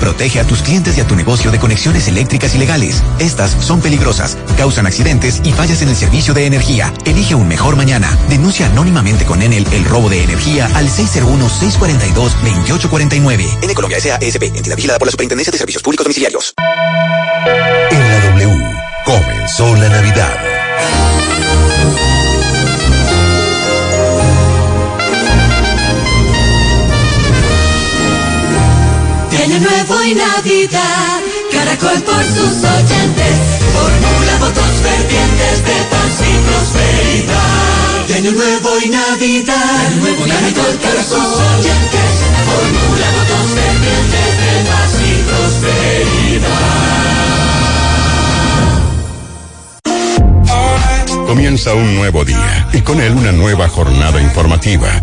Protege a tus clientes y a tu negocio de conexiones eléctricas ilegales. Estas son peligrosas, causan accidentes y fallas en el servicio de energía. Elige un mejor mañana. Denuncia anónimamente con Enel el robo de energía al 601-642-2849. En Colombia S.A.S.P. entidad vigilada por la Superintendencia de Servicios Públicos Domiciliarios. En la W comenzó la Navidad. Año Nuevo y Navidad, Caracol por sus oyentes, formula votos fervientes de paz y prosperidad. Año Nuevo y Navidad, Nuevo Caracol por sus oyentes, formula votos fervientes de paz y prosperidad. Comienza un nuevo día y con él una nueva jornada informativa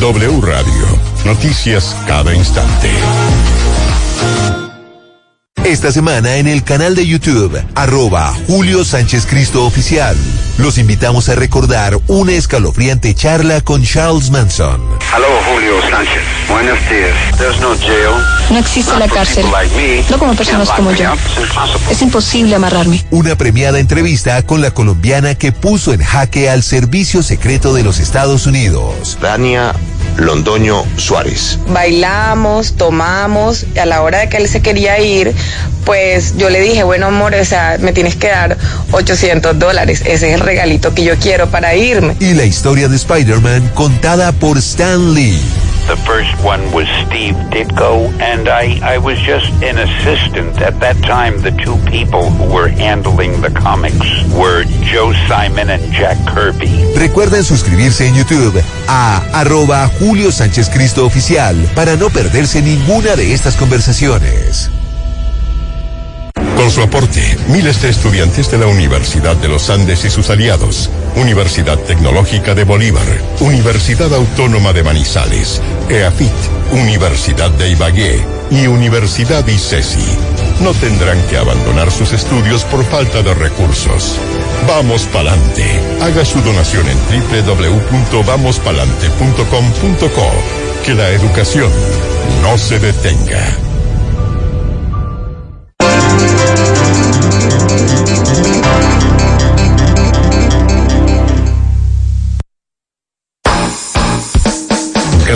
W Radio. Noticias cada instante. Esta semana en el canal de YouTube, arroba Julio Sánchez Cristo Oficial. Los invitamos a recordar una escalofriante charla con Charles Manson. Hello, Julio Sánchez. Buenos días. There's no jail. No existe la cárcel. No como personas como yo. Es imposible amarrarme. Una premiada entrevista con la colombiana que puso en jaque al servicio secreto de los Estados Unidos. Dania Londoño Suárez. Bailamos, tomamos, y a la hora de que él se quería ir, pues yo le dije, bueno amor, o sea, me tienes que dar 800 dólares, ese es el regalito que yo quiero para irme. Y la historia de Spider-Man contada por Stan Lee. The first one was Steve Ditko, and I, I was just an assistant. At that time, the two people who were handling the comics were Joe Simon and Jack Kirby. Recuerden suscribirse en YouTube a arroba Julio Sánchez Cristo Oficial para no perderse ninguna de estas conversaciones. Con su aporte, miles de estudiantes de la Universidad de los Andes y sus aliados, Universidad Tecnológica de Bolívar, Universidad Autónoma de Manizales, EAFIT, Universidad de Ibagué y Universidad ICESI, no tendrán que abandonar sus estudios por falta de recursos. Vamos Palante. Haga su donación en www.vamospalante.com.co. Que la educación no se detenga.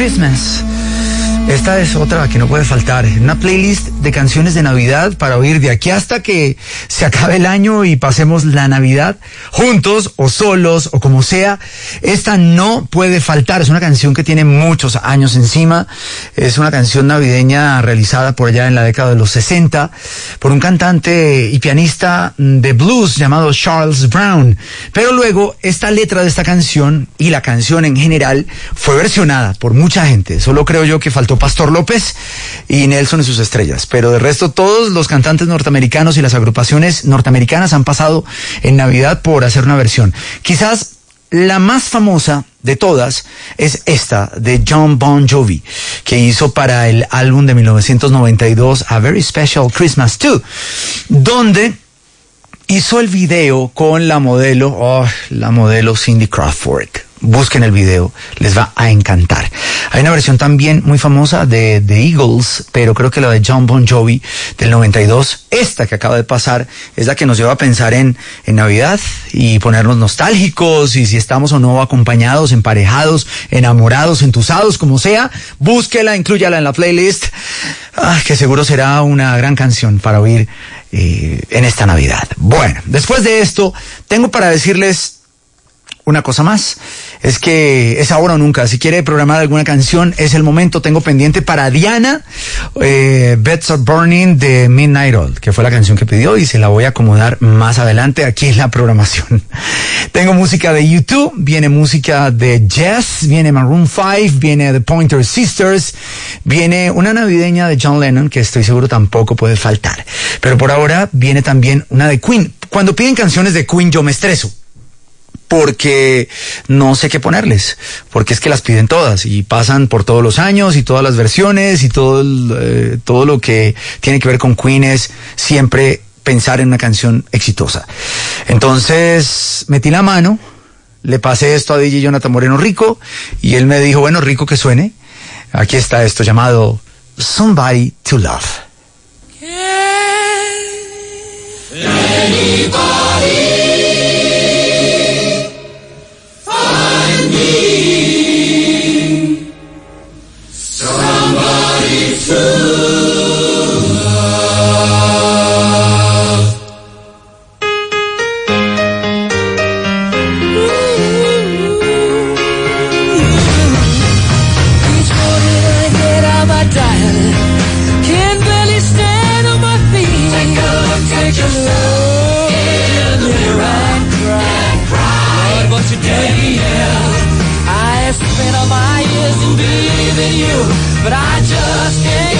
Christmas. Esta es otra que no puede faltar. Una playlist de canciones de Navidad para oír de aquí hasta que se acabe el año y pasemos la Navidad juntos o solos o como sea. Esta no puede faltar. Es una canción que tiene muchos años encima. Es una canción navideña realizada por allá en la década de los 60 por un cantante y pianista de blues llamado Charles Brown. Pero luego esta letra de esta canción y la canción en general fue versionada por mucha gente. Solo creo yo que faltó Pastor López y Nelson y sus estrellas. Pero de resto, todos los cantantes norteamericanos y las agrupaciones norteamericanas han pasado en Navidad por hacer una versión. Quizás la más famosa de todas es esta de John Bon Jovi, que hizo para el álbum de 1992 A Very Special Christmas 2, donde hizo el video con la modelo, oh, la modelo Cindy Crawford busquen el video, les va a encantar. Hay una versión también muy famosa de The Eagles, pero creo que la de John Bon Jovi del 92, esta que acaba de pasar, es la que nos lleva a pensar en, en Navidad y ponernos nostálgicos y si estamos o no acompañados, emparejados, enamorados, entusados, como sea, búsquela, incluyala en la playlist, ah, que seguro será una gran canción para oír eh, en esta Navidad. Bueno, después de esto, tengo para decirles una cosa más, es que es ahora o nunca. Si quiere programar alguna canción, es el momento. Tengo pendiente para Diana, eh, Are Burning de Midnight Oil, que fue la canción que pidió y se la voy a acomodar más adelante aquí en la programación. Tengo música de YouTube, viene música de Jess, viene Maroon 5, viene The Pointer Sisters, viene una navideña de John Lennon, que estoy seguro tampoco puede faltar. Pero por ahora viene también una de Queen. Cuando piden canciones de Queen yo me estreso porque no sé qué ponerles, porque es que las piden todas y pasan por todos los años y todas las versiones y todo, eh, todo lo que tiene que ver con Queen es siempre pensar en una canción exitosa. Entonces metí la mano, le pasé esto a DJ Jonathan Moreno Rico y él me dijo, bueno, Rico que suene. Aquí está esto llamado Somebody to Love. But I just can't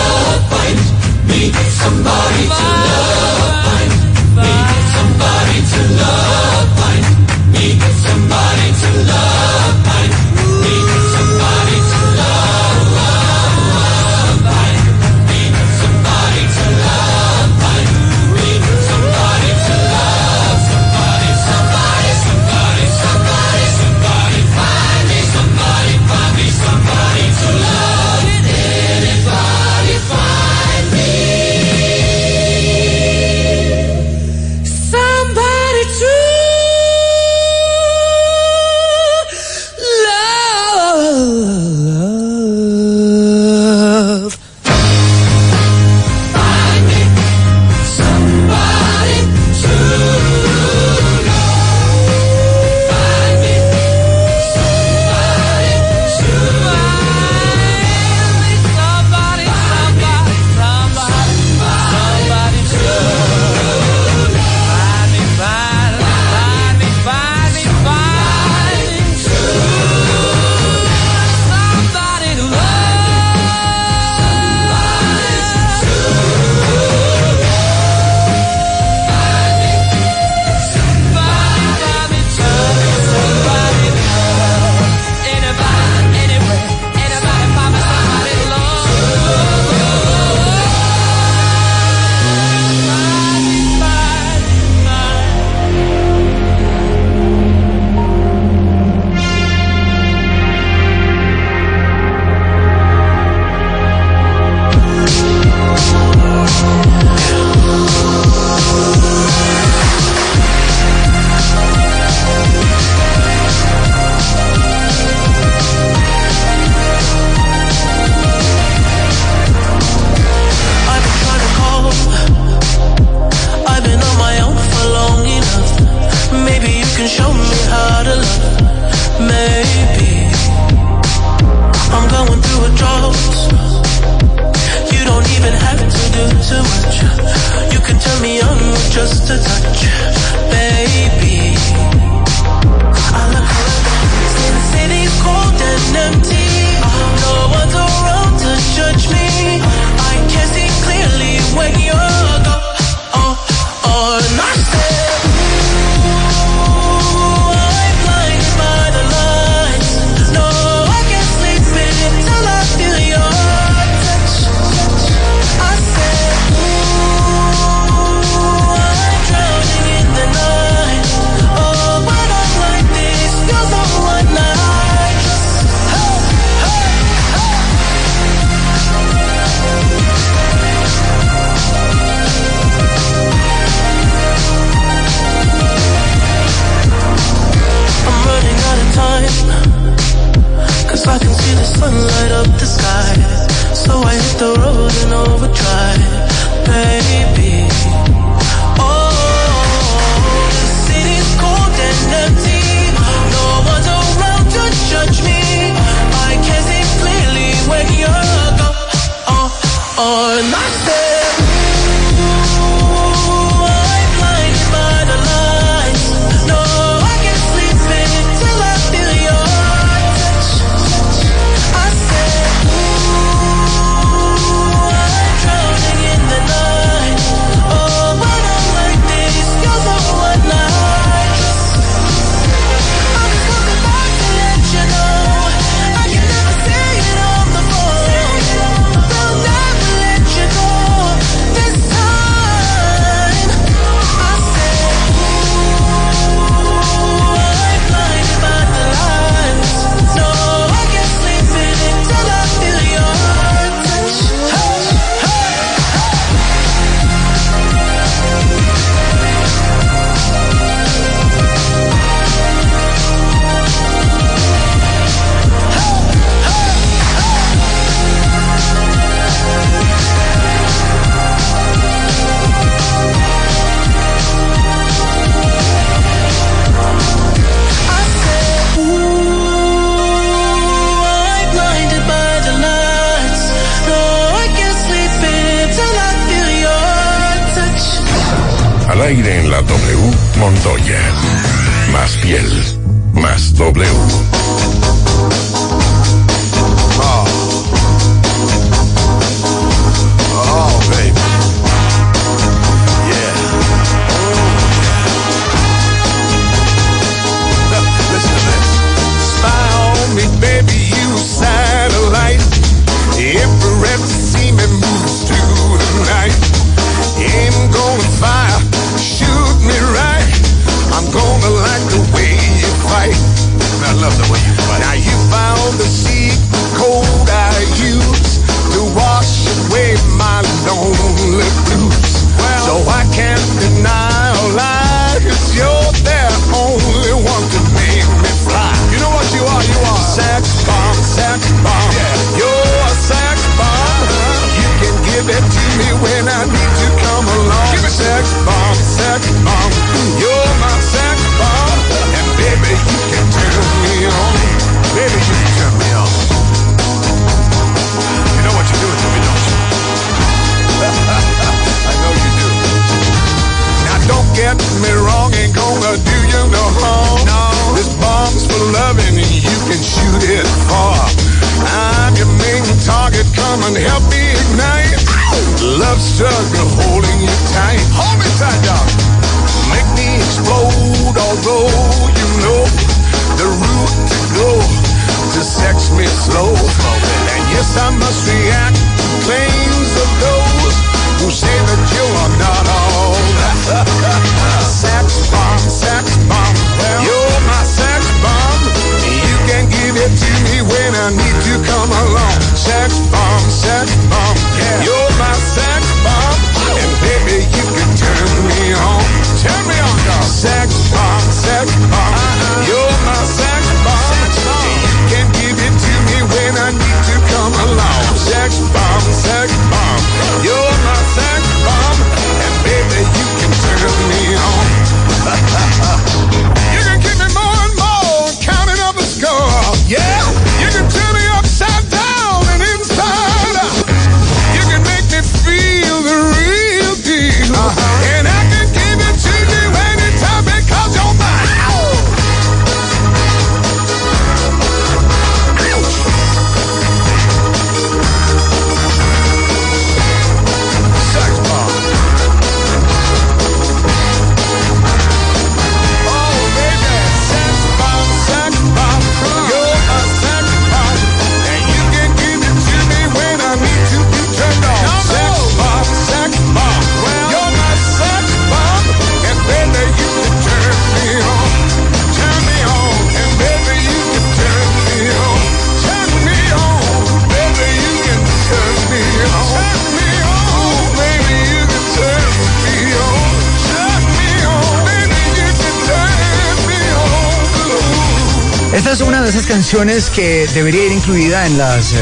Canciones que debería ir incluida en las eh,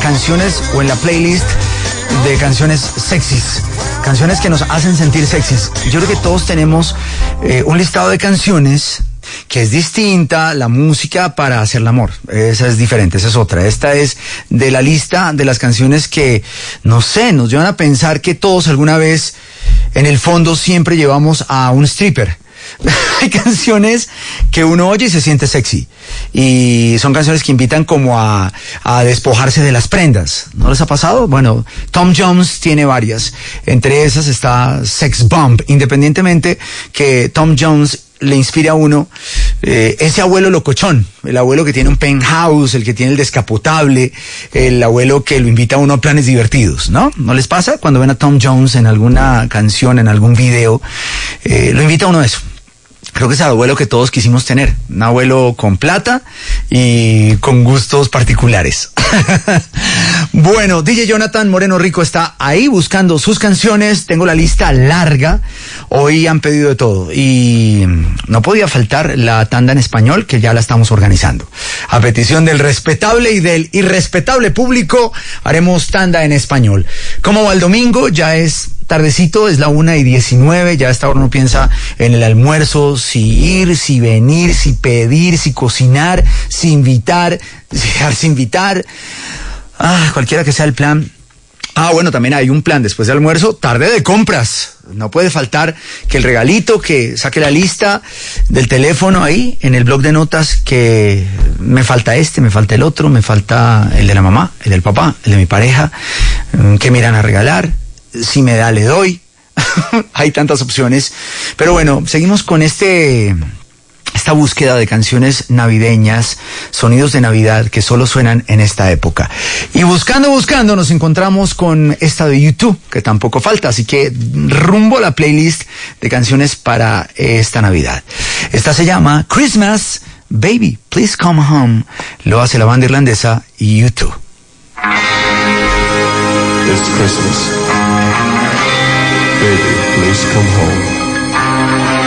canciones o en la playlist de canciones sexys. Canciones que nos hacen sentir sexys. Yo creo que todos tenemos eh, un listado de canciones que es distinta la música para hacer el amor. Esa es diferente, esa es otra. Esta es de la lista de las canciones que, no sé, nos llevan a pensar que todos alguna vez en el fondo siempre llevamos a un stripper. Hay canciones que uno oye y se siente sexy. Y son canciones que invitan como a, despojarse de las prendas. ¿No les ha pasado? Bueno, Tom Jones tiene varias. Entre esas está Sex Bomb. Independientemente que Tom Jones le inspira a uno eh, ese abuelo locochón, el abuelo que tiene un penthouse, el que tiene el descapotable, el abuelo que lo invita a uno a planes divertidos, ¿no? ¿No les pasa? Cuando ven a Tom Jones en alguna canción, en algún video, eh, lo invita a uno a eso. Creo que es el abuelo que todos quisimos tener. Un abuelo con plata y con gustos particulares. bueno, DJ Jonathan Moreno Rico está ahí buscando sus canciones. Tengo la lista larga. Hoy han pedido de todo. Y no podía faltar la tanda en español, que ya la estamos organizando. A petición del respetable y del irrespetable público, haremos tanda en español. ¿Cómo va el domingo? Ya es tardecito, es la una y diecinueve, ya a esta hora uno piensa en el almuerzo, si ir, si venir, si pedir, si cocinar, si invitar, si dejarse invitar, ah, cualquiera que sea el plan. Ah, bueno, también hay un plan después de almuerzo, tarde de compras. No puede faltar que el regalito, que saque la lista del teléfono ahí en el blog de notas, que me falta este, me falta el otro, me falta el de la mamá, el del papá, el de mi pareja, mm, que me irán a regalar, si me da le doy. hay tantas opciones. Pero bueno, seguimos con este esta búsqueda de canciones navideñas, sonidos de Navidad que solo suenan en esta época. Y buscando, buscando, nos encontramos con esta de YouTube, que tampoco falta, así que rumbo a la playlist de canciones para esta Navidad. Esta se llama Christmas, Baby, Please Come Home. Lo hace la banda irlandesa YouTube. It's Christmas. Baby, please come home.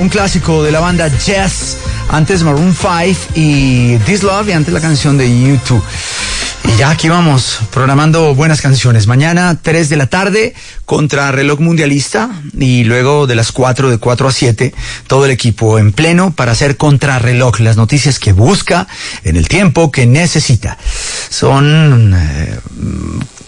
Un clásico de la banda Jazz, antes Maroon 5 y This Love y antes la canción de U2. Y ya aquí vamos, programando buenas canciones. Mañana 3 de la tarde contra reloj mundialista y luego de las 4 de 4 a 7 todo el equipo en pleno para hacer contrarreloj, las noticias que busca en el tiempo que necesita. Son eh,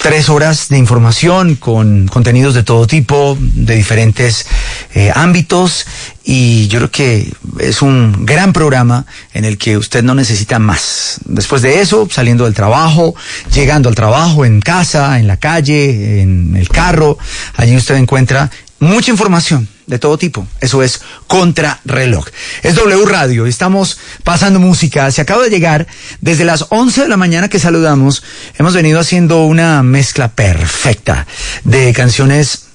tres horas de información con contenidos de todo tipo, de diferentes eh, ámbitos y yo creo que es un gran programa en el que usted no necesita más. Después de eso, saliendo del trabajo, llegando al trabajo, en casa, en la calle, en el carro, allí usted encuentra mucha información de todo tipo. Eso es Contrarreloj. Es W Radio. Estamos pasando música. Se acaba de llegar desde las 11 de la mañana que saludamos. Hemos venido haciendo una mezcla perfecta de canciones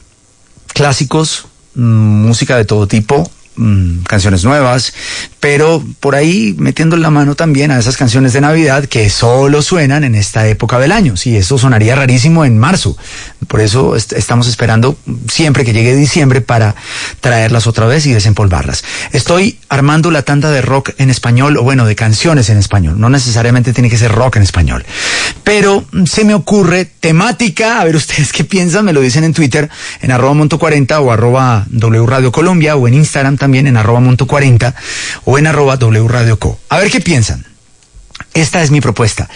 clásicos, mm, música de todo tipo, mm, canciones nuevas, pero por ahí metiendo la mano también a esas canciones de Navidad que solo suenan en esta época del año. Sí, eso sonaría rarísimo en marzo. Por eso est- estamos esperando siempre que llegue diciembre para traerlas otra vez y desempolvarlas. Estoy armando la tanda de rock en español, o bueno, de canciones en español. No necesariamente tiene que ser rock en español. Pero mm, se me ocurre temática, a ver ustedes qué piensan, me lo dicen en Twitter, en arroba monto 40 o arroba W Radio Colombia, o en Instagram también en arroba monto 40 o en arroba W Radio Co. A ver qué piensan. Esta es mi propuesta.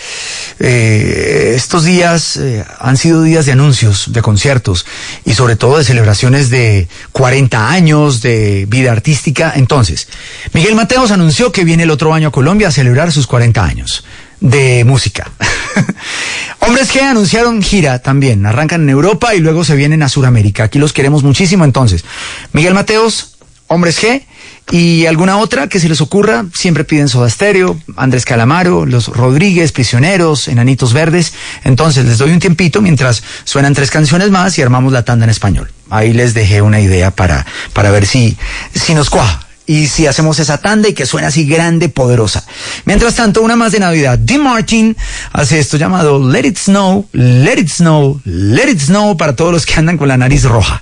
Eh, estos días eh, han sido días de anuncios, de conciertos y sobre todo de celebraciones de 40 años de vida artística. Entonces, Miguel Mateos anunció que viene el otro año a Colombia a celebrar sus 40 años de música. Hombres que anunciaron gira también. Arrancan en Europa y luego se vienen a Sudamérica. Aquí los queremos muchísimo entonces. Miguel Mateos, Hombres G y alguna otra que se les ocurra, siempre piden Soda Stereo, Andrés Calamaro, Los Rodríguez, Prisioneros, Enanitos Verdes. Entonces les doy un tiempito mientras suenan tres canciones más y armamos la tanda en español. Ahí les dejé una idea para, para ver si, si nos cuaja. Y si hacemos esa tanda y que suena así grande, poderosa. Mientras tanto, una más de Navidad. Dean Martin hace esto llamado Let It Snow, Let It Snow, Let It Snow para todos los que andan con la nariz roja.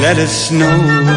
let it snow.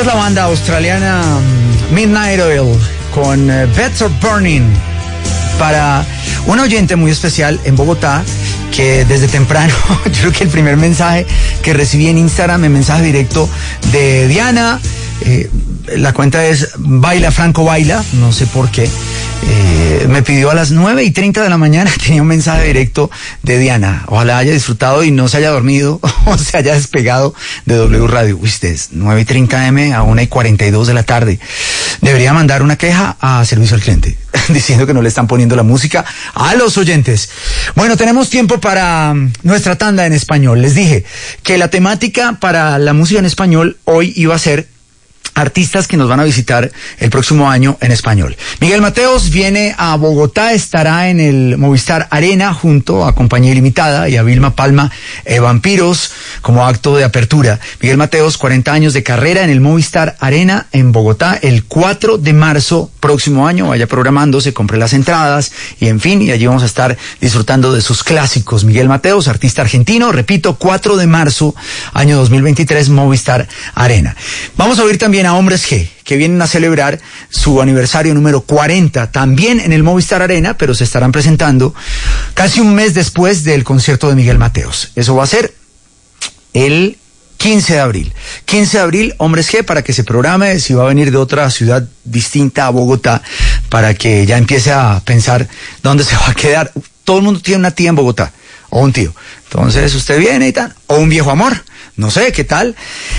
Es la banda australiana mm, Midnight Oil con eh, Beds Are Burning. Para un oyente muy especial en Bogotá que desde temprano, yo creo que el primer mensaje que recibí en Instagram, el mensaje directo de Diana, eh, la cuenta es Baila Franco Baila, no sé por qué, eh, me pidió a las 9 y 30 de la mañana, tenía un mensaje directo de Diana, ojalá haya disfrutado y no se haya dormido, se haya despegado de W Radio. Usted es 9.30 M a 1 y 42 de la tarde. Debería mandar una queja a servicio al cliente diciendo que no le están poniendo la música a los oyentes. Bueno, tenemos tiempo para mm, nuestra tanda en español. Les dije que la temática para la música en español hoy iba a ser artistas que nos van a visitar el próximo año en español. Miguel Mateos viene a Bogotá, estará en el Movistar Arena junto a Compañía Ilimitada y a Vilma Palma eh, Vampiros como acto de apertura. Miguel Mateos, 40 años de carrera en el Movistar Arena en Bogotá el 4 de marzo próximo año. Vaya programándose, compre las entradas y en fin, y allí vamos a estar disfrutando de sus clásicos. Miguel Mateos, artista argentino, repito, 4 de marzo, año 2023, Movistar Arena. Vamos a oír también a Hombres G, que vienen a celebrar su aniversario número 40, también en el Movistar Arena, pero se estarán presentando casi un mes después del concierto de Miguel Mateos. Eso va a ser el 15 de abril. 15 de abril, Hombres G, para que se programe si va a venir de otra ciudad distinta a Bogotá, para que ya empiece a pensar dónde se va a quedar. Todo el mundo tiene una tía en Bogotá, o un tío. Entonces usted viene y tal, o un viejo amor. No sé, ¿qué tal?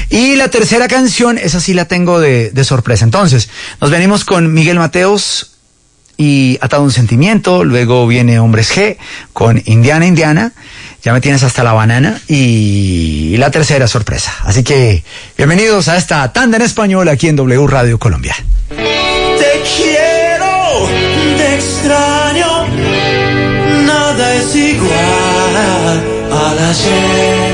Y la tercera canción, esa sí la tengo de, sorpresa. Entonces, nos venimos con Miguel Mateos y Atado un Sentimiento, luego viene Hombres G con Indiana Indiana, ya me tienes hasta la banana y la tercera sorpresa. Así que bienvenidos a esta tanda en español aquí en W Radio Colombia. Te quiero, te extraño, nada es igual al ayer.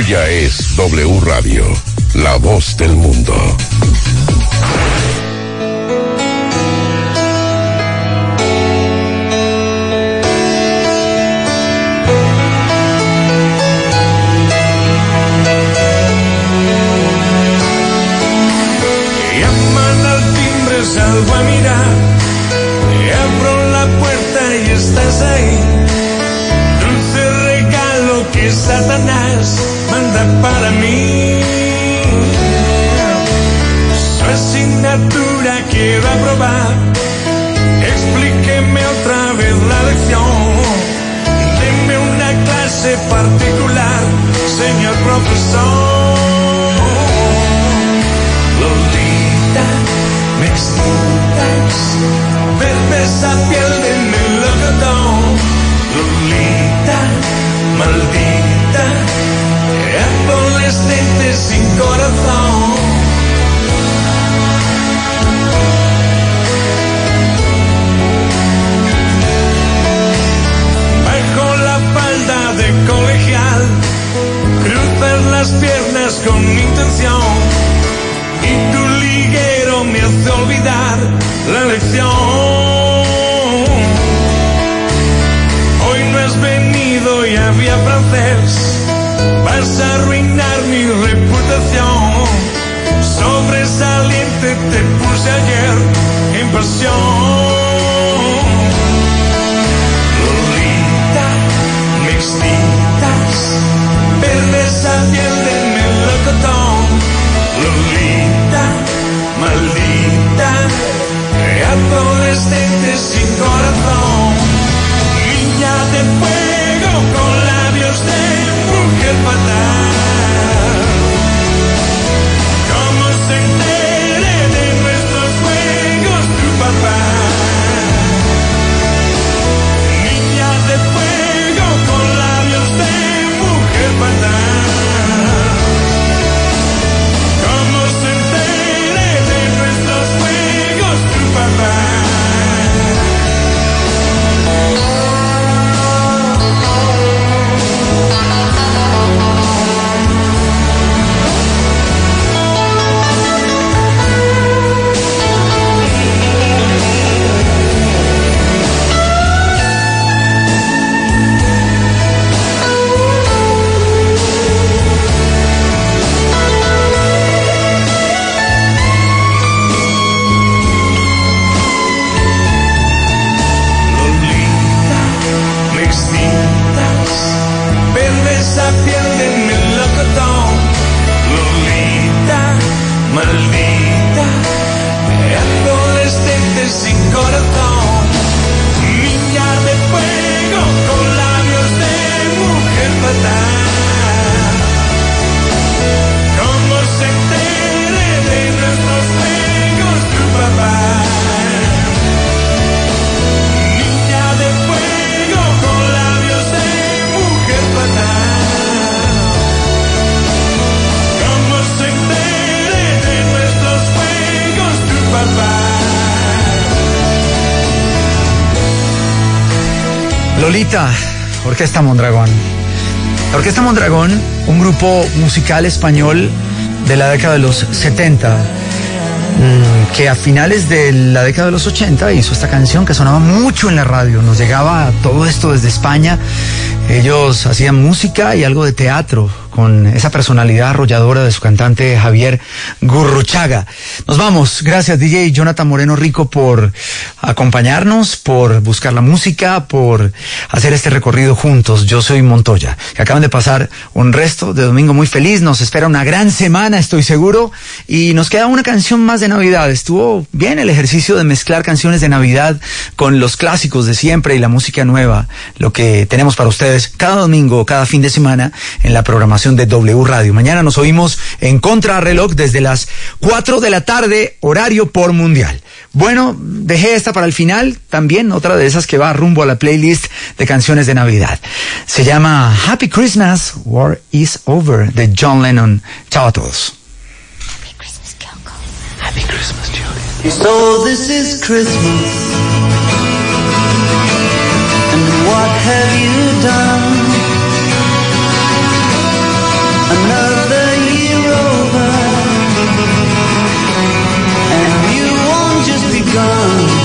Tuya es W Radio, la voz del mundo. Salgo a mirar Ves esa piel de melocotón, Lolita, maldita, adolescente sin corazón. Bajo la falda de colegial, cruzas las piernas con intención vas arruinar mi reputación. Sobresaliente te puse ayer en pasión. Lolita, me excitas, perdes a piel del melocotón. Lolita, maldita, creadores de but now Orquesta Mondragón. Orquesta Mondragón, un grupo musical español de la década de los 70, mm, que a finales de la década de los 80 hizo esta canción que sonaba mucho en la radio, nos llegaba todo esto desde España. Ellos hacían música y algo de teatro con esa personalidad arrolladora de su cantante Javier Gurruchaga. Nos vamos. Gracias DJ Jonathan Moreno Rico por acompañarnos, por buscar la música, por hacer este recorrido juntos. Yo soy Montoya, acaban de pasar un resto de domingo muy feliz. Nos espera una gran semana, estoy seguro. Y nos queda una canción más de Navidad. Estuvo bien el ejercicio de mezclar canciones de Navidad con los clásicos de siempre y la música nueva. Lo que tenemos para ustedes cada domingo, cada fin de semana en la programación de W Radio. Mañana nos oímos en contrarreloj desde las 4 de la tarde, horario por mundial. Bueno, dejé esta para el final, también otra de esas que va rumbo a la playlist de canciones de Navidad. Se llama Happy Christmas, War is Over, de John Lennon. Chao a todos. Happy Christmas, Julie. So this is Christmas. And what have you done? gone.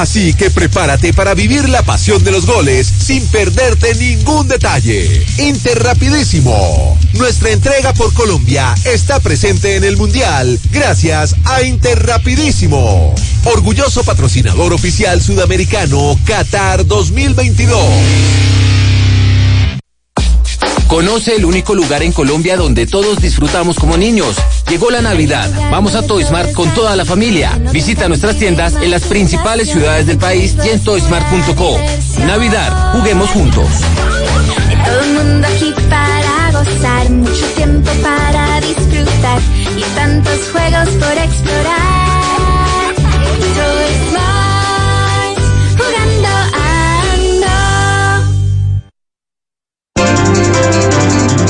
Así que prepárate para vivir la pasión de los goles sin perderte ningún detalle. Interrapidísimo. Nuestra entrega por Colombia está presente en el Mundial gracias a Interrapidísimo. Orgulloso patrocinador oficial sudamericano Qatar 2022. Conoce el único lugar en Colombia donde todos disfrutamos como niños. Llegó la Navidad. Vamos a Toysmart con toda la familia. Visita nuestras tiendas en las principales ciudades del país y en toysmart.co. Navidad, juguemos juntos. Todo el mundo aquí para gozar, mucho tiempo para disfrutar y tantos juegos por explorar.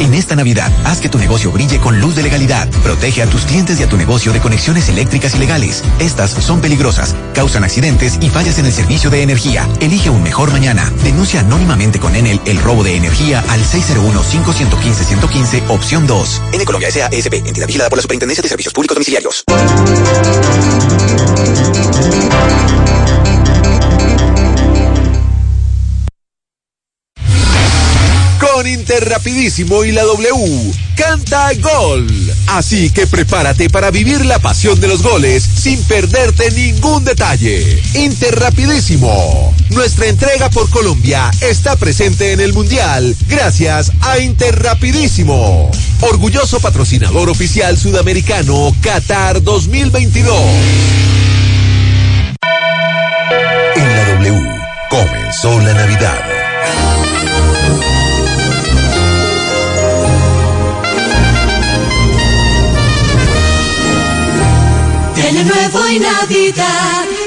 En esta Navidad, haz que tu negocio brille con luz de legalidad. Protege a tus clientes y a tu negocio de conexiones eléctricas ilegales. Estas son peligrosas, causan accidentes y fallas en el servicio de energía. Elige un mejor mañana. Denuncia anónimamente con Enel el robo de energía al 601-515-115, opción 2. En Colombia S.A. ESP, entidad vigilada por la Superintendencia de Servicios Públicos Domiciliarios. Con Interrapidísimo y la W, canta gol. Así que prepárate para vivir la pasión de los goles sin perderte ningún detalle. Interrapidísimo. Nuestra entrega por Colombia está presente en el Mundial gracias a Interrapidísimo. Orgulloso patrocinador oficial sudamericano Qatar 2022. En la W comenzó la Navidad. Año nuevo y Navidad.